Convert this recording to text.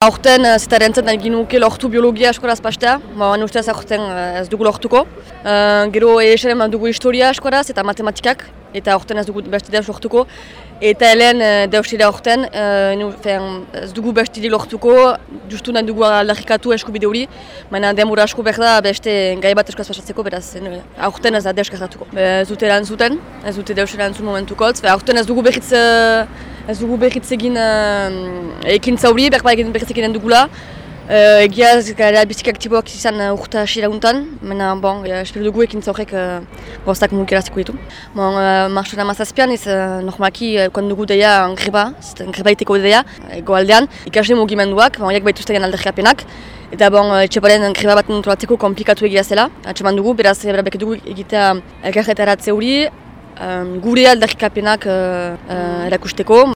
Aurten, zeta erantzen nahi ginuke lortu biologia eskoraz pastea, ba, ustez aurten ez dugu lortuko. Uh, gero ESM dugu historia eskoraz eta matematikak, eta aurten ez dugu beste deus lortuko. Eta helen deus dira aurten, uh, ez dugu beste lortuko, justu nahi dugu aldarrikatu eskubide hori, baina demura asko behar da beste gai bat eskoraz pasatzeko, beraz aurten ez da deus kartatuko. Ez dute eran zuten, ez dute deus eran zuen momentukotz, aurten ez dugu behitz ez dugu behitz egin uh, ekin zauri, behar egin behitz egin dugula. Uh, egia ez gara bizik aktiboak izan uh, urta asira guntan, baina bon, uh, espero dugu ekin zaurek uh, goztak mugiraziko ditu. Bon, uh, Marxona mazazpian ez uh, normalki uh, dugu deia greba, greba iteko deia, ego aldean, ikasle mugimenduak, bon, jak baituztegan alderriapenak. Eta bon, etxeparen greba bat nintolatzeko komplikatu egia zela, atxeman dugu, beraz berabek dugu egitea elkarretaratze hori, um, gure aldarrikapenak uh, uh, erakusteko.